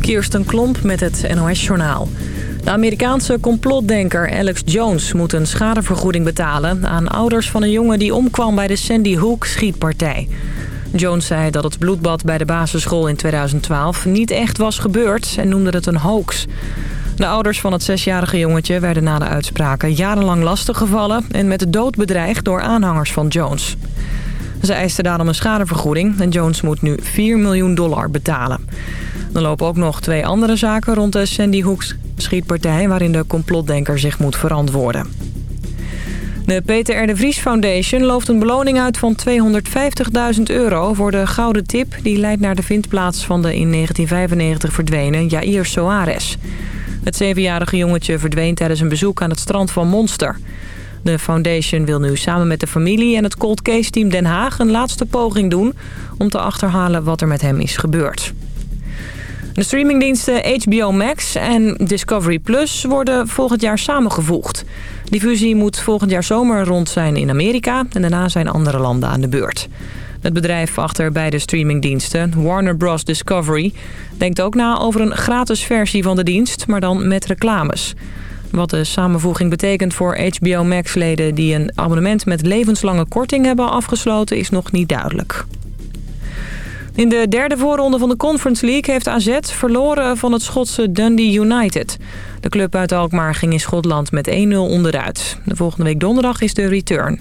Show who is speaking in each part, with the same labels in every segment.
Speaker 1: Kirsten Klomp met het NOS-journaal. De Amerikaanse complotdenker Alex Jones moet een schadevergoeding betalen... aan ouders van een jongen die omkwam bij de Sandy Hook schietpartij. Jones zei dat het bloedbad bij de basisschool in 2012 niet echt was gebeurd... en noemde het een hoax. De ouders van het zesjarige jongetje werden na de uitspraken jarenlang lastiggevallen... en met de dood bedreigd door aanhangers van Jones. Ze eisten daarom een schadevergoeding en Jones moet nu 4 miljoen dollar betalen. Er lopen ook nog twee andere zaken rond de Sandy Hook schietpartij... waarin de complotdenker zich moet verantwoorden. De Peter R. de Vries Foundation looft een beloning uit van 250.000 euro... voor de gouden tip die leidt naar de vindplaats van de in 1995 verdwenen Jair Soares. Het zevenjarige jongetje verdween tijdens een bezoek aan het strand van Monster. De foundation wil nu samen met de familie en het cold case team Den Haag... een laatste poging doen om te achterhalen wat er met hem is gebeurd. De streamingdiensten HBO Max en Discovery Plus worden volgend jaar samengevoegd. Die fusie moet volgend jaar zomer rond zijn in Amerika en daarna zijn andere landen aan de beurt. Het bedrijf achter beide streamingdiensten, Warner Bros. Discovery... denkt ook na over een gratis versie van de dienst, maar dan met reclames. Wat de samenvoeging betekent voor HBO Max-leden... die een abonnement met levenslange korting hebben afgesloten, is nog niet duidelijk. In de derde voorronde van de Conference League heeft AZ verloren van het Schotse Dundee United. De club uit Alkmaar ging in Schotland met 1-0 onderuit. De volgende week donderdag is de return.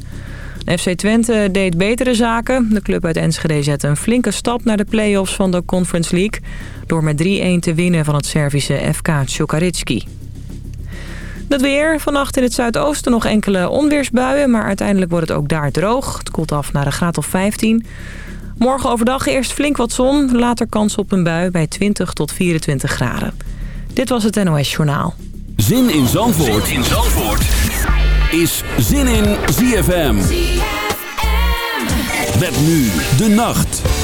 Speaker 1: FC Twente deed betere zaken. De club uit Enschede zette een flinke stap naar de play-offs van de Conference League... door met 3-1 te winnen van het Servische FK Tjokaritski. Het weer. Vannacht in het zuidoosten nog enkele onweersbuien... maar uiteindelijk wordt het ook daar droog. Het koelt af naar een graad of 15. Morgen overdag eerst flink wat zon. Later kans op een bui bij 20 tot 24 graden. Dit was het NOS Journaal.
Speaker 2: Zin in Zandvoort, zin in Zandvoort. is Zin in ZFM. ZFM. Met nu de nacht.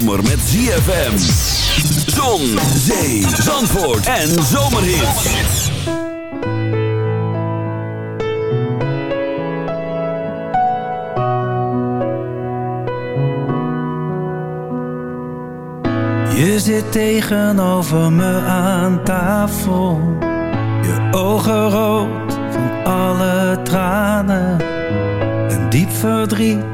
Speaker 2: zomer met ZFM. Zon, zee, zandvoort en zomerhit.
Speaker 3: Je zit tegenover me aan tafel. Je ogen rood van alle tranen. Een diep verdriet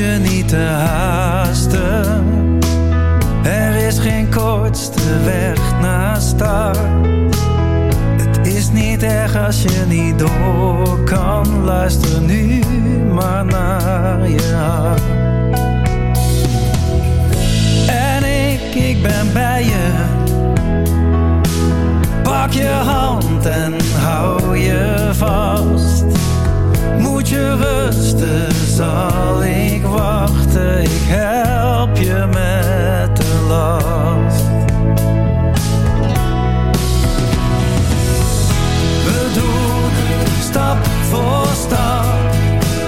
Speaker 3: je niet te haasten. Er is geen kortste weg naar start. Het is niet erg als je niet door kan. Luister nu maar naar je hart. En ik, ik ben bij je. Pak je hand en hou je vast. Moet je rustig zal ik wachten, ik help je met de last. We doen stap voor stap,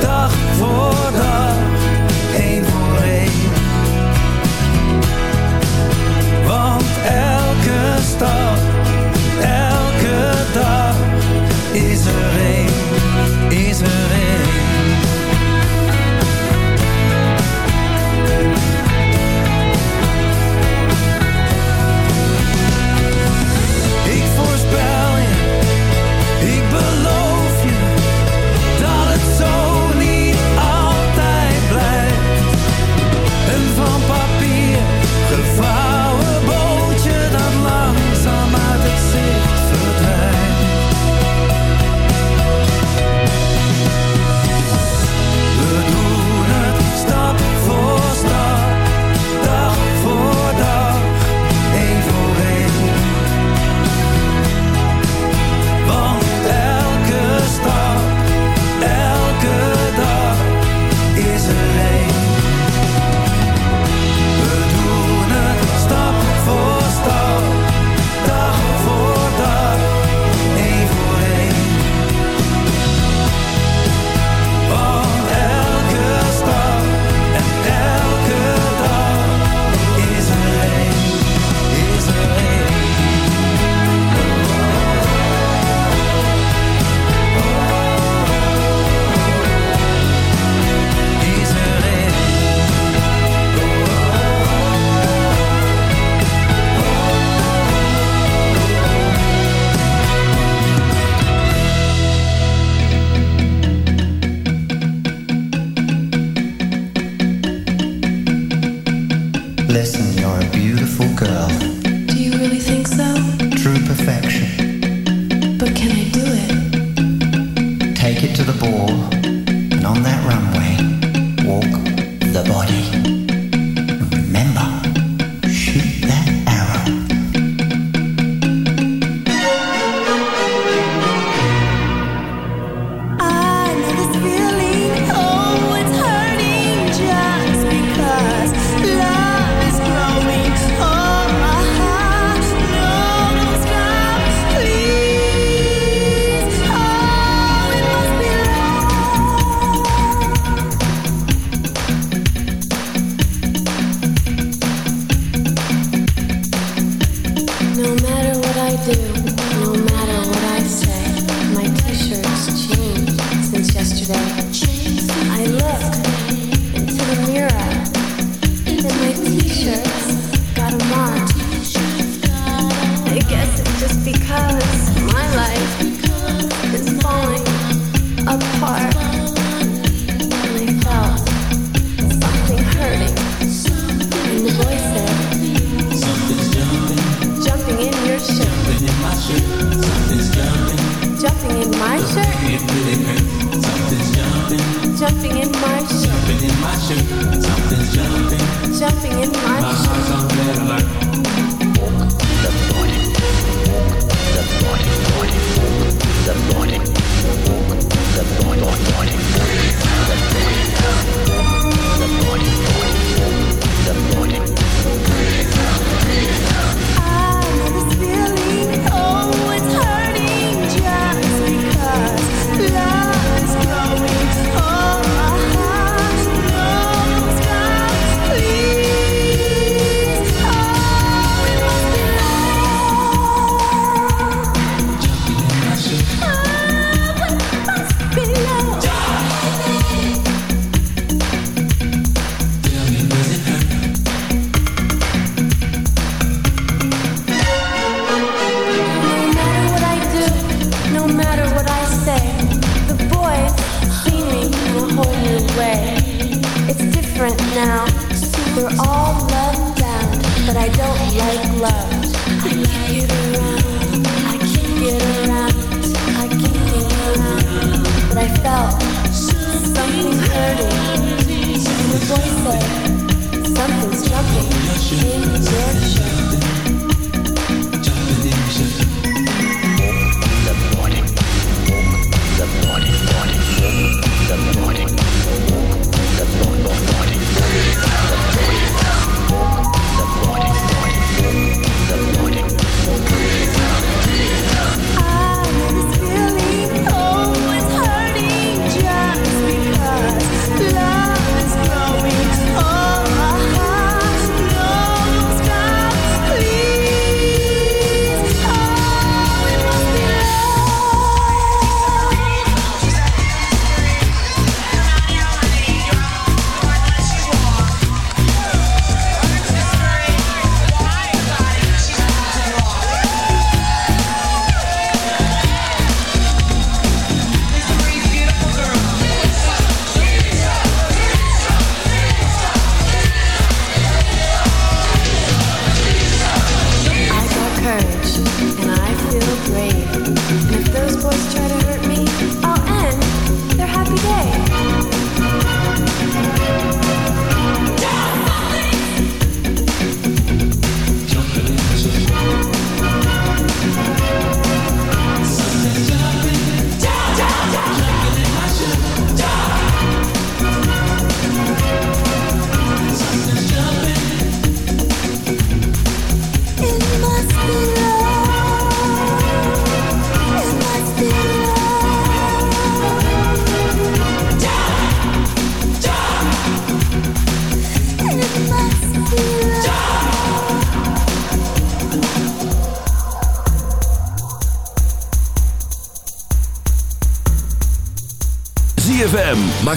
Speaker 3: dag voor dag, één voor één. Want elke stap, elke dag is er één, is er één.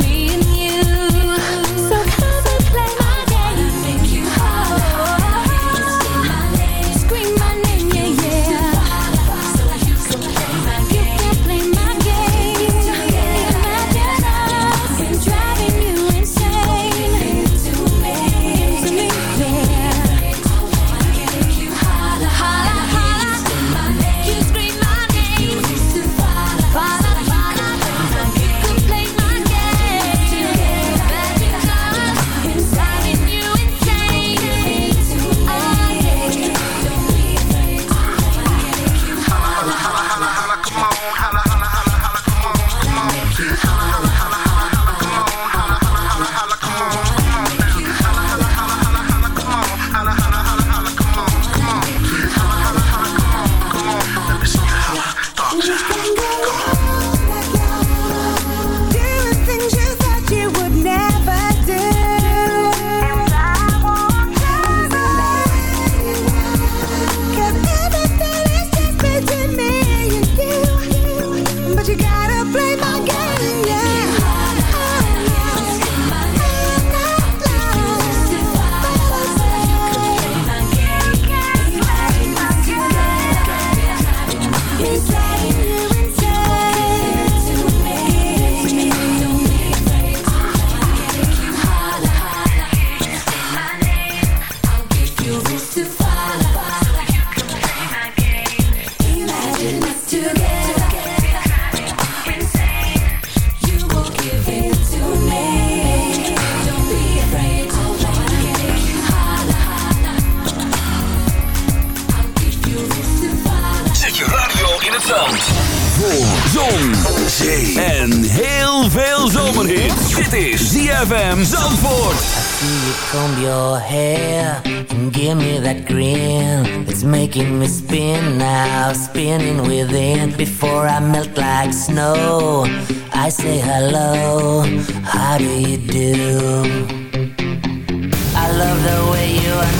Speaker 4: Me and you.
Speaker 2: Zon, zee en heel veel zomerhit. Dit is ZFM Zandvoort.
Speaker 5: See you comb your hair and give me that grin. It's making me spin now, spinning within. Before I melt like snow, I say hello. How do you do? I love the way you undress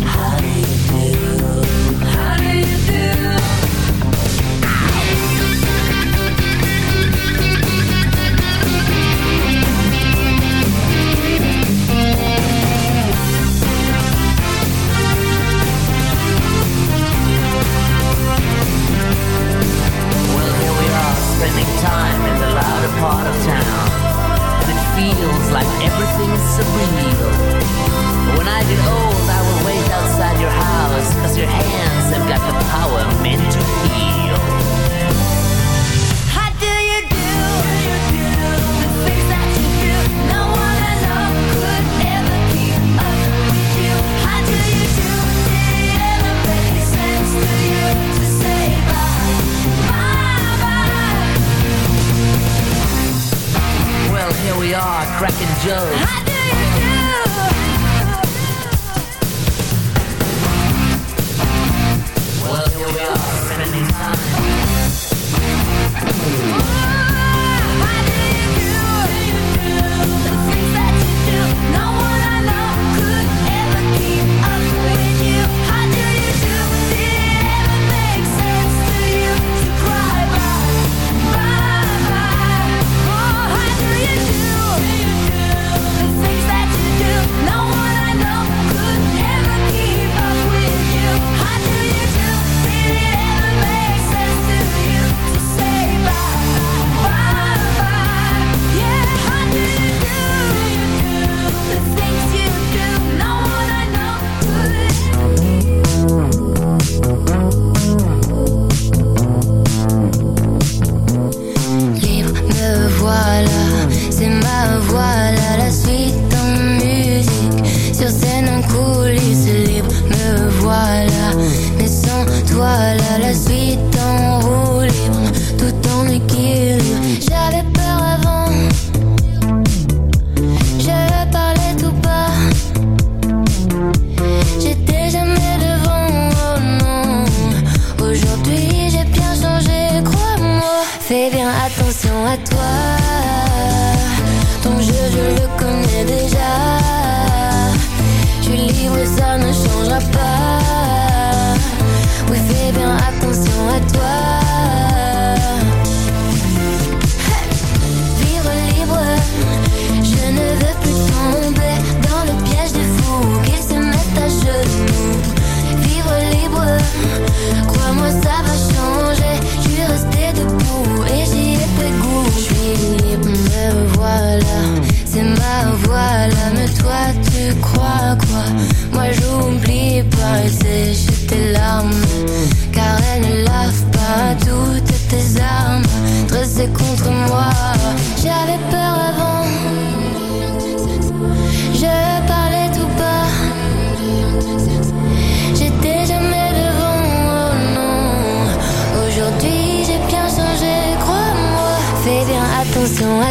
Speaker 5: spending time in the louder part of town. And it feels like everything
Speaker 6: Fais bien attention à toi. Ton jeu, je le connais déjà. Je suis libre, ça ne changera pas. Oui, fais bien attention à toi. Vivre libre, je ne veux plus tomber dans le piège des fous qu'ils se mettent à genoux. Vivre libre, tu crois quoi Moi j'oublie pas et c'est tes larmes. Car elles ne lavent pas toutes tes armes. Dressées contre moi J'avais peur avant. Je parlais tout bas. J'étais jamais devant, oh non. Aujourd'hui j'ai bien changé, crois-moi. Fais bien attention à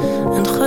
Speaker 7: en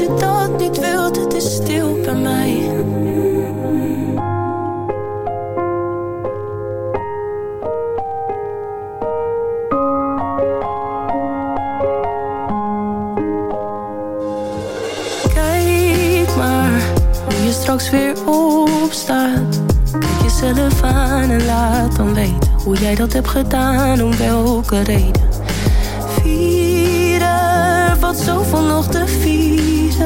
Speaker 7: Je dat niet wilt? Het is stil bij mij. Kijk maar hoe je straks weer opstaat. Kijk jezelf aan en laat dan weten hoe jij dat hebt gedaan, om welke reden. Vieren, wat zoveel nog te vieren.